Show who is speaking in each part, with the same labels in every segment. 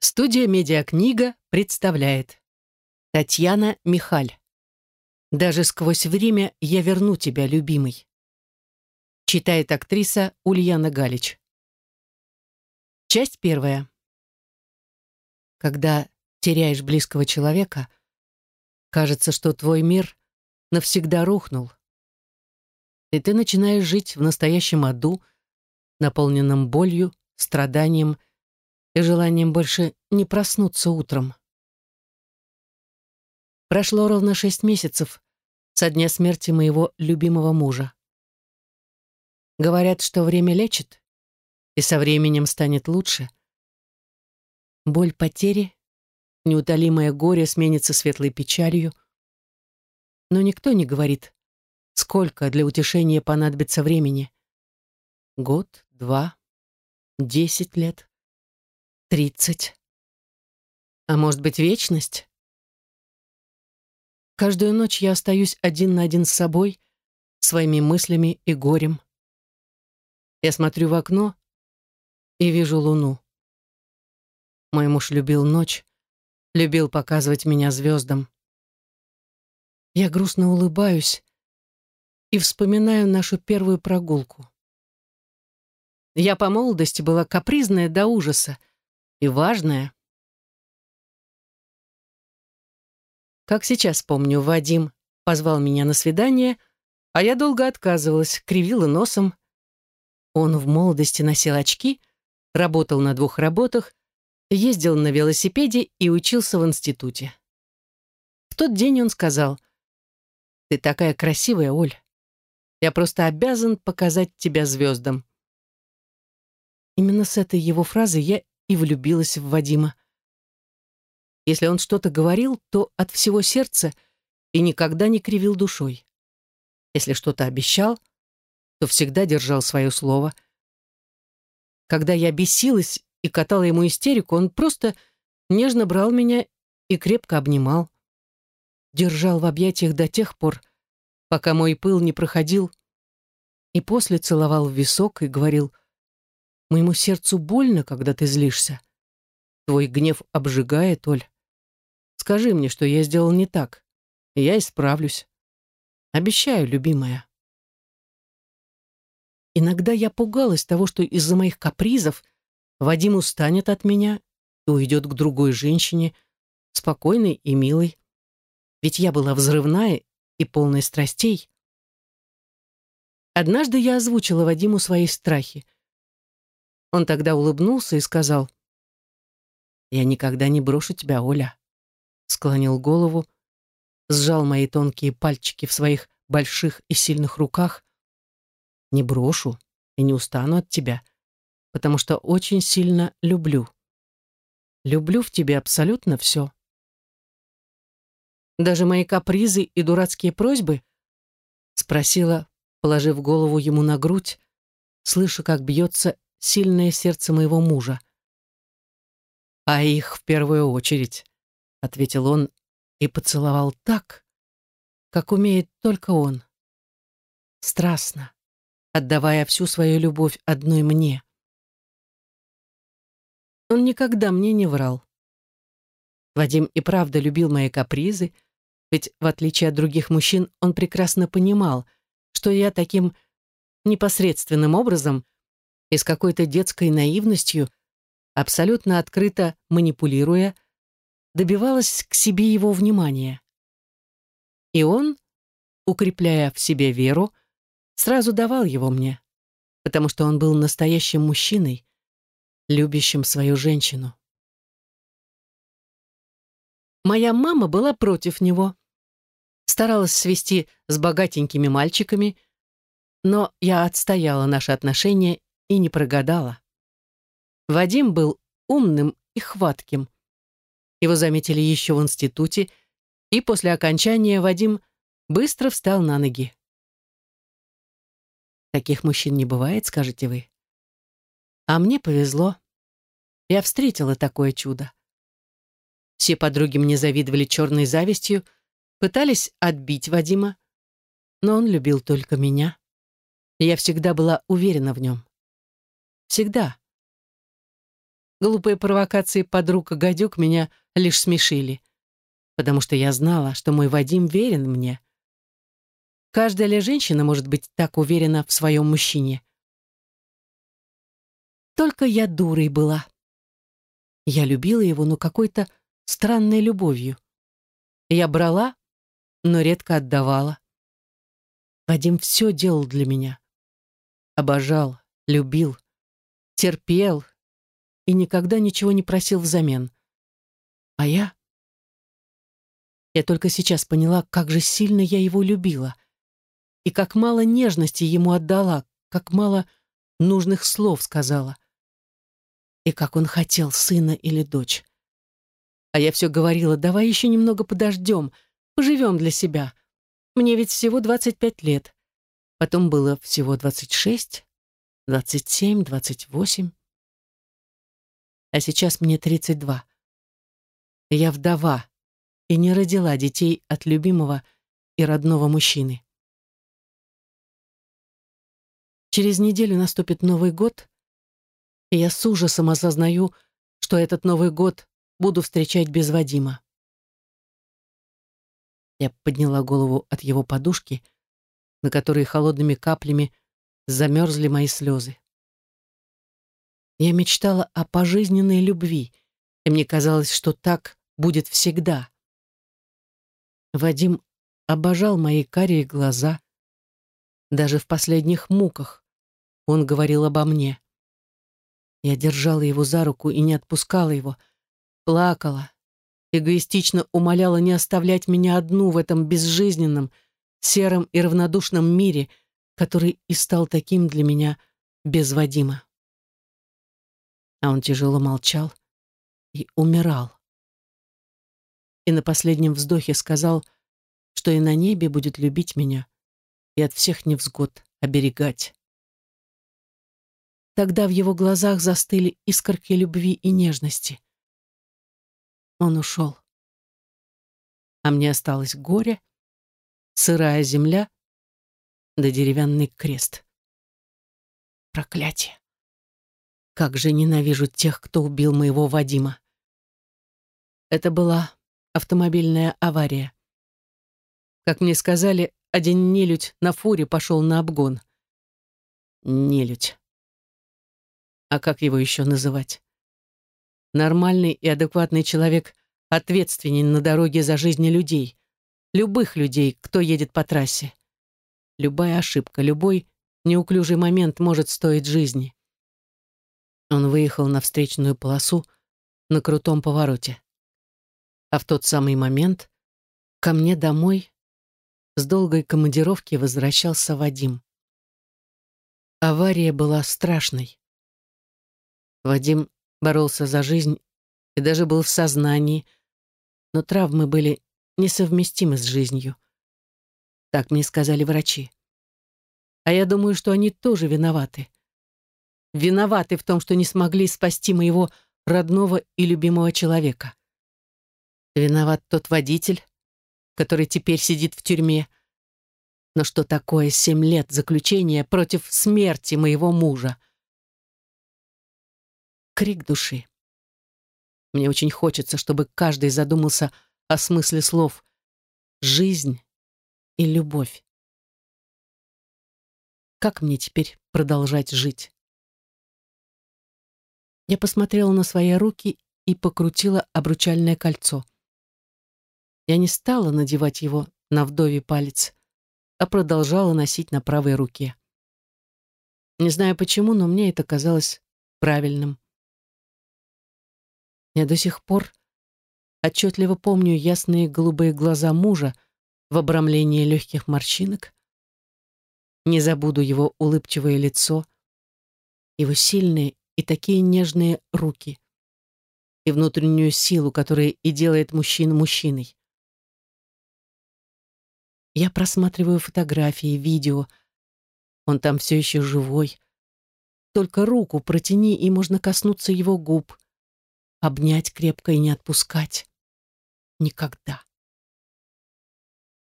Speaker 1: Студия «Медиакнига» представляет. Татьяна Михаль. «Даже сквозь время я верну тебя, любимый» Читает актриса Ульяна Галич. Часть первая. Когда теряешь близкого человека, кажется, что твой мир навсегда рухнул. И ты начинаешь жить в настоящем аду, наполненном болью, страданием и желанием больше не проснуться утром. Прошло ровно шесть месяцев со дня смерти моего любимого мужа. Говорят, что время лечит, и со временем станет лучше. Боль потери, неутолимое горе сменится светлой печалью. Но никто не говорит, сколько для утешения понадобится времени. Год, два, десять лет. Тридцать. А может быть, вечность? Каждую ночь я остаюсь один на один с собой, своими мыслями и горем. Я смотрю в окно и вижу луну. Мой муж любил ночь, любил показывать меня звездам. Я грустно улыбаюсь и вспоминаю нашу первую прогулку. Я по молодости была капризная до ужаса, и важное. Как сейчас помню, Вадим позвал меня на свидание, а я долго отказывалась, кривила носом. Он в молодости носил очки, работал на двух работах, ездил на велосипеде и учился в институте. В тот день он сказал, «Ты такая красивая, Оль. Я просто обязан показать тебя звездам». Именно с этой его фразы я и влюбилась в Вадима. Если он что-то говорил, то от всего сердца и никогда не кривил душой. Если что-то обещал, то всегда держал свое слово. Когда я бесилась и катала ему истерику, он просто нежно брал меня и крепко обнимал. Держал в объятиях до тех пор, пока мой пыл не проходил, и после целовал в висок и говорил — Моему сердцу больно, когда ты злишься. Твой гнев обжигает, Оль. Скажи мне, что я сделал не так, и я исправлюсь. Обещаю, любимая. Иногда я пугалась того, что из-за моих капризов Вадим устанет от меня и уйдет к другой женщине, спокойной и милой. Ведь я была взрывная и полная страстей. Однажды я озвучила Вадиму свои страхи — он тогда улыбнулся и сказал, «Я никогда не брошу тебя, Оля», склонил голову, сжал мои тонкие пальчики в своих больших и сильных руках. «Не брошу и не устану от тебя, потому что очень сильно люблю. Люблю в тебе абсолютно все». «Даже мои капризы и дурацкие просьбы?» спросила, положив голову ему на грудь, слыша, как бьется сильное сердце моего мужа. «А их в первую очередь», — ответил он и поцеловал так, как умеет только он. Страстно, отдавая всю свою любовь одной мне. Он никогда мне не врал. Вадим и правда любил мои капризы, ведь, в отличие от других мужчин, он прекрасно понимал, что я таким непосредственным образом — и с какой-то детской наивностью, абсолютно открыто манипулируя, добивалась к себе его внимания. И он, укрепляя в себе веру, сразу давал его мне, потому что он был настоящим мужчиной, любящим свою женщину. Моя мама была против него, старалась свести с богатенькими мальчиками, но я отстояла наши отношения и не прогадала. Вадим был умным и хватким. Его заметили еще в институте, и после окончания Вадим быстро встал на ноги. Таких мужчин не бывает, скажете вы. А мне повезло. Я встретила такое чудо. Все подруги мне завидовали черной завистью, пытались отбить Вадима, но он любил только меня. Я всегда была уверена в нем. Всегда. Глупые провокации подруг гадюк меня лишь смешили, потому что я знала, что мой Вадим верен мне. Каждая ли женщина может быть так уверена в своем мужчине? Только я дурой была. Я любила его, но какой-то странной любовью. Я брала, но редко отдавала. Вадим все делал для меня. Обожал, любил, терпел и никогда ничего не просил взамен. А я... Я только сейчас поняла, как же сильно я его любила. И как мало нежности ему отдала, как мало нужных слов сказала. И как он хотел сына или дочь. А я все говорила, давай еще немного подождем, поживем для себя. Мне ведь всего 25 лет. Потом было всего 26, 27, 28. А сейчас мне 32. Я вдова и не родила детей от любимого и родного мужчины. Через неделю наступит Новый год, и я с ужасом осознаю, что этот Новый год буду встречать без Вадима. Я подняла голову от его подушки, на которой холодными каплями замерзли мои слезы. Я мечтала о пожизненной любви, и мне казалось, что так будет всегда. Вадим обожал мои карие глаза. Даже в последних муках он говорил обо мне. Я держала его за руку и не отпускала его, плакала, эгоистично умоляла не оставлять меня одну в этом безжизненном, сером и равнодушном мире, который и стал таким для меня без Вадима. А он тяжело молчал и умирал. И на последнем вздохе сказал, что и на небе будет любить меня и от всех невзгод оберегать. Тогда в его глазах застыли искорки любви и нежности. Он ушел. А мне осталось горе, сырая земля да деревянный крест. Проклятие! Как же ненавижу тех, кто убил моего Вадима. Это была автомобильная авария. Как мне сказали, один нелюдь на фуре пошел на обгон. Нелюдь. А как его еще называть? Нормальный и адекватный человек ответственен на дороге за жизни людей. Любых людей, кто едет по трассе. Любая ошибка, любой неуклюжий момент может стоить жизни. Он выехал на встречную полосу на крутом повороте. А в тот самый момент ко мне домой с долгой командировки возвращался Вадим. Авария была страшной. Вадим боролся за жизнь и даже был в сознании, но травмы были несовместимы с жизнью. Так мне сказали врачи. А я думаю, что они тоже виноваты. Виноваты в том, что не смогли спасти моего родного и любимого человека. Виноват тот водитель, который теперь сидит в тюрьме. Но что такое семь лет заключения против смерти моего мужа? крик души. Мне очень хочется, чтобы каждый задумался о смысле слов «жизнь» и «любовь». Как мне теперь продолжать жить? Я посмотрела на свои руки и покрутила обручальное кольцо. Я не стала надевать его на вдовий палец, а продолжала носить на правой руке. Не знаю почему, но мне это казалось правильным. Я до сих пор отчетливо помню ясные голубые глаза мужа в обрамлении легких морщинок. Не забуду его улыбчивое лицо, его сильные и такие нежные руки и внутреннюю силу, которая и делает мужчину мужчиной. Я просматриваю фотографии, видео. Он там все еще живой. Только руку протяни, и можно коснуться его губ — обнять крепко и не отпускать. Никогда.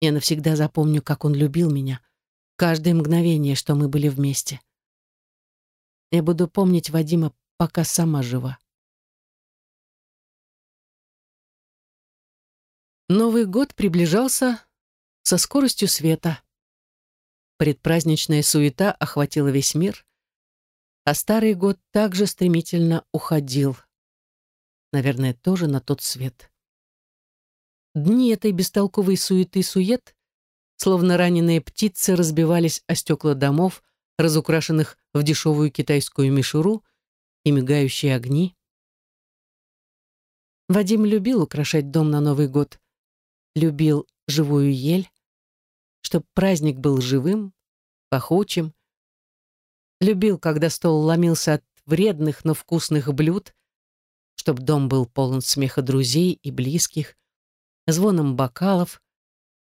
Speaker 1: Я навсегда запомню, как он любил меня. Каждое мгновение, что мы были вместе. Я буду помнить Вадима, пока сама жива. Новый год приближался со скоростью света. Предпраздничная суета охватила весь мир, а старый год также стремительно уходил. Наверное, тоже на тот свет. Дни этой бестолковой суеты-сует, словно раненые птицы, разбивались о стекла домов, разукрашенных в дешевую китайскую мишуру и мигающие огни. Вадим любил украшать дом на Новый год, любил живую ель, чтобы праздник был живым, пахучим. Любил, когда стол ломился от вредных, но вкусных блюд, чтобы дом был полон смеха друзей и близких, звоном бокалов,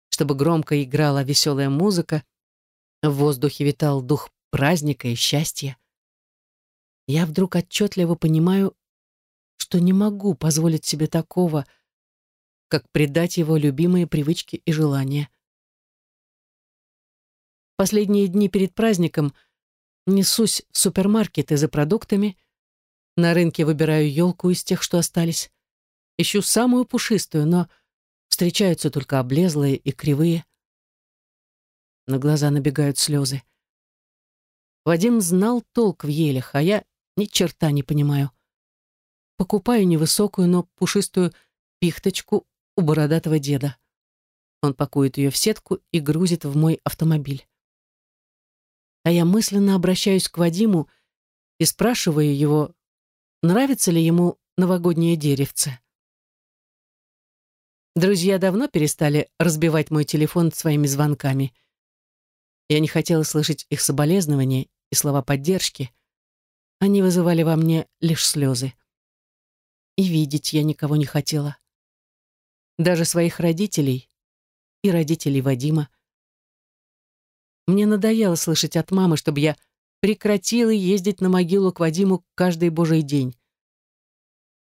Speaker 1: чтобы громко играла веселая музыка, в воздухе витал дух праздника и счастья. Я вдруг отчетливо понимаю, что не могу позволить себе такого, как предать его любимые привычки и желания. Последние дни перед праздником несусь в супермаркеты за продуктами, на рынке выбираю елку из тех, что остались, ищу самую пушистую, но Встречаются только облезлые и кривые. На глаза набегают слезы. Вадим знал толк в елях, а я ни черта не понимаю. Покупаю невысокую, но пушистую пихточку у бородатого деда. Он пакует ее в сетку и грузит в мой автомобиль. А я мысленно обращаюсь к Вадиму и спрашиваю его, нравится ли ему новогоднее деревце. Друзья давно перестали разбивать мой телефон своими звонками. Я не хотела слышать их соболезнования и слова поддержки. Они вызывали во мне лишь слезы. И видеть я никого не хотела. Даже своих родителей и родителей Вадима. Мне надоело слышать от мамы, чтобы я прекратила ездить на могилу к Вадиму каждый божий день.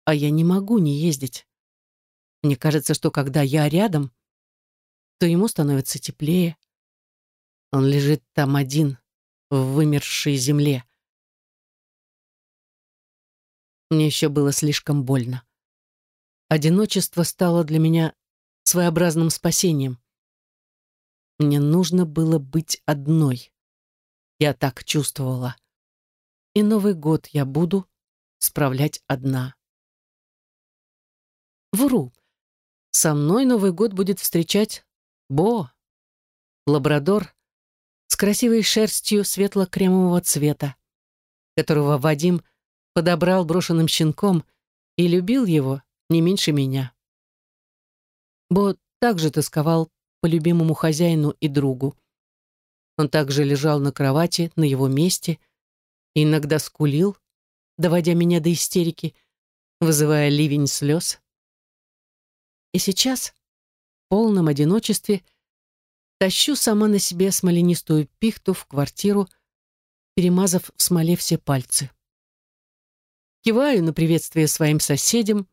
Speaker 1: А я не могу не ездить. Мне кажется, что когда я рядом, то ему становится теплее. Он лежит там один, в вымершей земле. Мне еще было слишком больно. Одиночество стало для меня своеобразным спасением. Мне нужно было быть одной. Я так чувствовала. И Новый год я буду справлять одна. Вру. Со мной Новый год будет встречать Бо, лабрадор с красивой шерстью светло-кремового цвета, которого Вадим подобрал брошенным щенком и любил его не меньше меня. Бо также тосковал по любимому хозяину и другу. Он также лежал на кровати на его месте и иногда скулил, доводя меня до истерики, вызывая ливень слез. И сейчас, в полном одиночестве, тащу сама на себе смоленистую пихту в квартиру, перемазав в смоле все пальцы. Киваю на приветствие своим соседям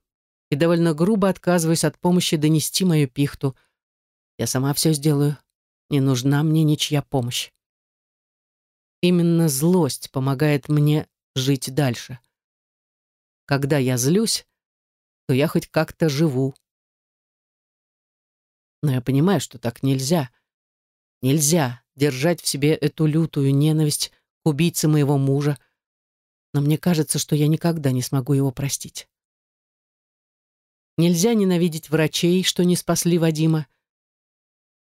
Speaker 1: и довольно грубо отказываюсь от помощи донести мою пихту. Я сама все сделаю. Не нужна мне ничья помощь. Именно злость помогает мне жить дальше. Когда я злюсь, то я хоть как-то живу. Но я понимаю, что так нельзя. Нельзя держать в себе эту лютую ненависть к убийце моего мужа. Но мне кажется, что я никогда не смогу его простить. Нельзя ненавидеть врачей, что не спасли Вадима.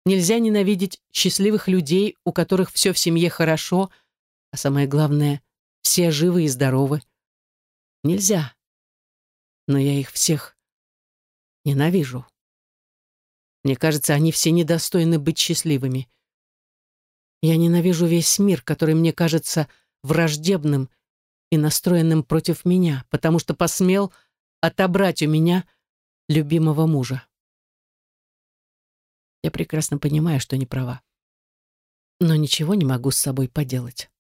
Speaker 1: Нельзя ненавидеть счастливых людей, у которых все в семье хорошо, а самое главное, все живы и здоровы. Нельзя. Но я их всех ненавижу. Мне кажется, они все недостойны быть счастливыми. Я ненавижу весь мир, который мне кажется враждебным и настроенным против меня, потому что посмел отобрать у меня любимого мужа. Я прекрасно понимаю, что не права. Но ничего не могу с собой поделать.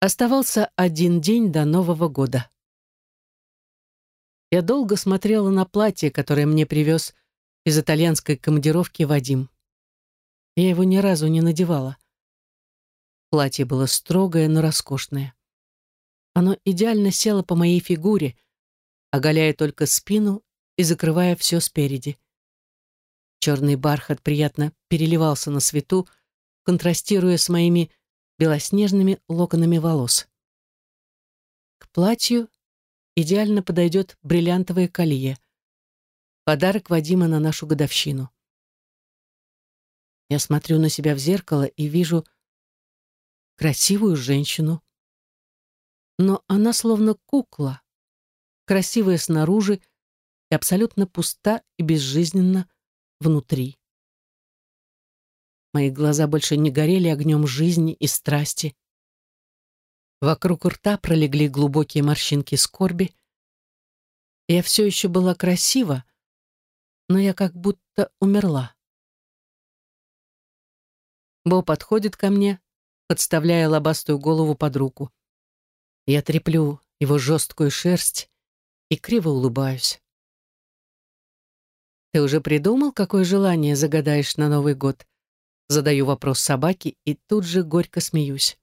Speaker 1: Оставался один день до Нового года. Я долго смотрела на платье, которое мне привез из итальянской командировки Вадим. Я его ни разу не надевала. Платье было строгое, но роскошное. Оно идеально село по моей фигуре, оголяя только спину и закрывая все спереди. Черный бархат приятно переливался на свету, контрастируя с моими белоснежными локонами волос. К платью идеально подойдет бриллиантовое колье. Подарок Вадима на нашу годовщину. Я смотрю на себя в зеркало и вижу красивую женщину. Но она словно кукла, красивая снаружи и абсолютно пуста и безжизненна внутри. Мои глаза больше не горели огнем жизни и страсти. Вокруг рта пролегли глубокие морщинки скорби. Я все еще была красива, но я как будто умерла. Бо подходит ко мне, подставляя лобастую голову под руку. Я треплю его жесткую шерсть и криво улыбаюсь. «Ты уже придумал, какое желание загадаешь на Новый год?» Задаю вопрос собаке и тут же горько смеюсь.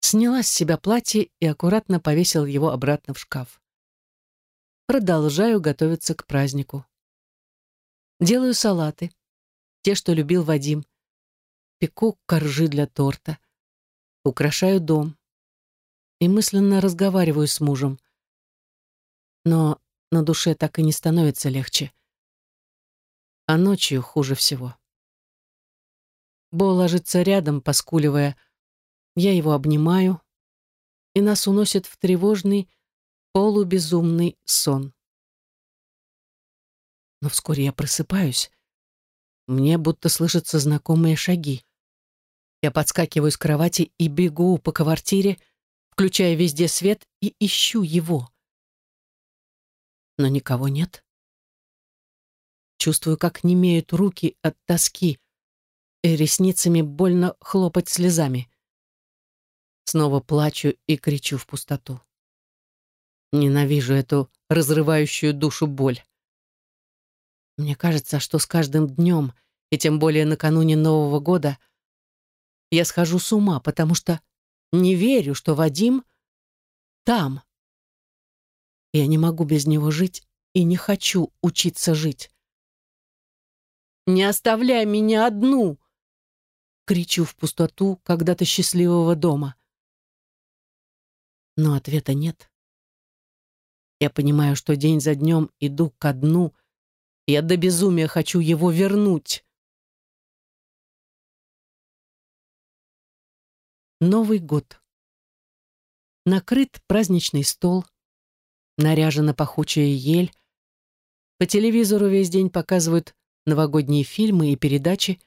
Speaker 1: Сняла с себя платье и аккуратно повесил его обратно в шкаф. Продолжаю готовиться к празднику. Делаю салаты, те, что любил Вадим. Пеку коржи для торта. Украшаю дом. И мысленно разговариваю с мужем. Но на душе так и не становится легче а ночью хуже всего. Бо ложится рядом, поскуливая. Я его обнимаю, и нас уносит в тревожный, полубезумный сон. Но вскоре я просыпаюсь. Мне будто слышатся знакомые шаги. Я подскакиваю с кровати и бегу по квартире, включая везде свет и ищу его. Но никого нет. Чувствую, как немеют руки от тоски, и ресницами больно хлопать слезами. Снова плачу и кричу в пустоту. Ненавижу эту разрывающую душу боль. Мне кажется, что с каждым днем, и тем более накануне Нового года, я схожу с ума, потому что не верю, что Вадим там. Я не могу без него жить и не хочу учиться жить. Не оставляй меня одну!» Кричу в пустоту когда-то счастливого дома. Но ответа нет. Я понимаю, что день за днем иду ко дну. Я до безумия хочу его вернуть. Новый год. Накрыт праздничный стол, наряжена пахучая ель. По телевизору весь день показывают новогодние фильмы и передачи.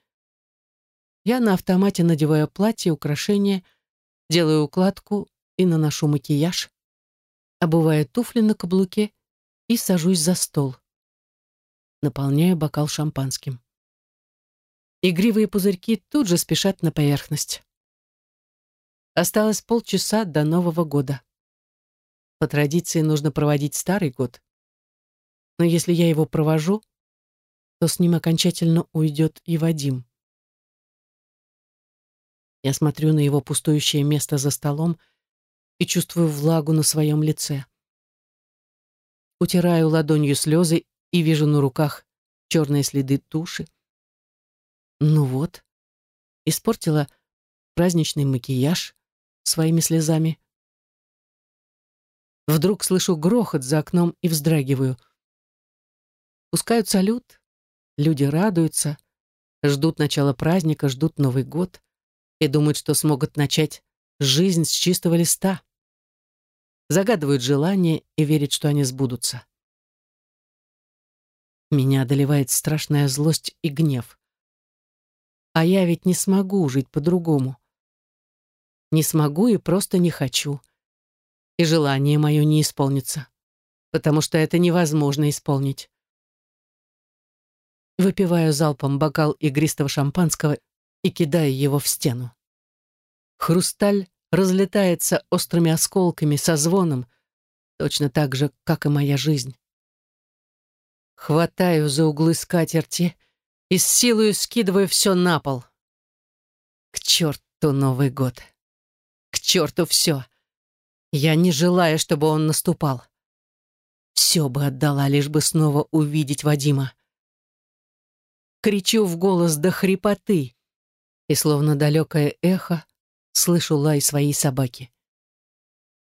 Speaker 1: Я на автомате надеваю платье, украшения, делаю укладку и наношу макияж, обуваю туфли на каблуке и сажусь за стол. Наполняю бокал шампанским. Игривые пузырьки тут же спешат на поверхность. Осталось полчаса до Нового года. По традиции нужно проводить Старый год. Но если я его провожу, то с ним окончательно уйдет и Вадим. Я смотрю на его пустующее место за столом и чувствую влагу на своем лице. Утираю ладонью слезы и вижу на руках черные следы туши. Ну вот, испортила праздничный макияж своими слезами. Вдруг слышу грохот за окном и вздрагиваю. Пускают салют, Люди радуются, ждут начала праздника, ждут Новый год и думают, что смогут начать жизнь с чистого листа. Загадывают желания и верят, что они сбудутся. Меня одолевает страшная злость и гнев. А я ведь не смогу жить по-другому. Не смогу и просто не хочу. И желание мое не исполнится, потому что это невозможно исполнить. Выпиваю залпом бокал игристого шампанского и кидаю его в стену. Хрусталь разлетается острыми осколками со звоном, точно так же, как и моя жизнь. Хватаю за углы скатерти и с силой скидываю все на пол. К черту Новый год. К черту все. Я не желаю, чтобы он наступал. Все бы отдала, лишь бы снова увидеть Вадима. Кричу в голос до хрипоты, и словно далекое эхо слышу лай своей собаки.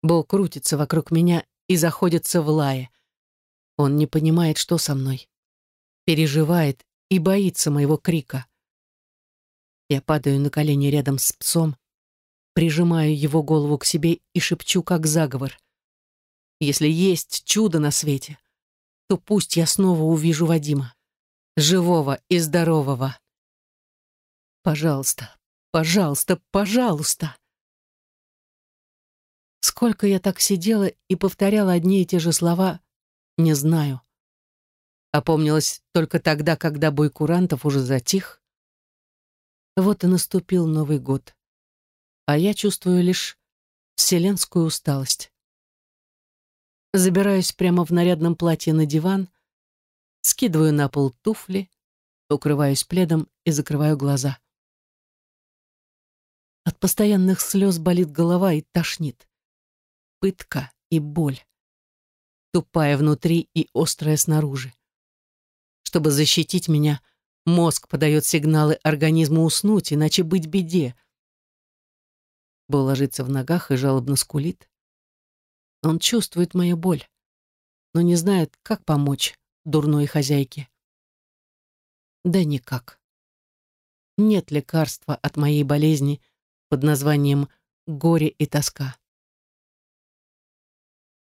Speaker 1: Бол крутится вокруг меня и заходится в лае. Он не понимает, что со мной. Переживает и боится моего крика. Я падаю на колени рядом с псом, прижимаю его голову к себе и шепчу, как заговор. Если есть чудо на свете, то пусть я снова увижу Вадима. Живого и здорового. Пожалуйста, пожалуйста, пожалуйста. Сколько я так сидела и повторяла одни и те же слова, не знаю. Опомнилась только тогда, когда бой курантов уже затих. Вот и наступил Новый год. А я чувствую лишь вселенскую усталость. Забираюсь прямо в нарядном платье на диван, скидываю на пол туфли, укрываюсь пледом и закрываю глаза. От постоянных слез болит голова и тошнит. Пытка и боль. Тупая внутри и острая снаружи. Чтобы защитить меня, мозг подает сигналы организму уснуть, иначе быть беде. Бол ложится в ногах и жалобно скулит. Он чувствует мою боль, но не знает, как помочь дурной хозяйке. Да никак. Нет лекарства от моей болезни под названием «горе и тоска».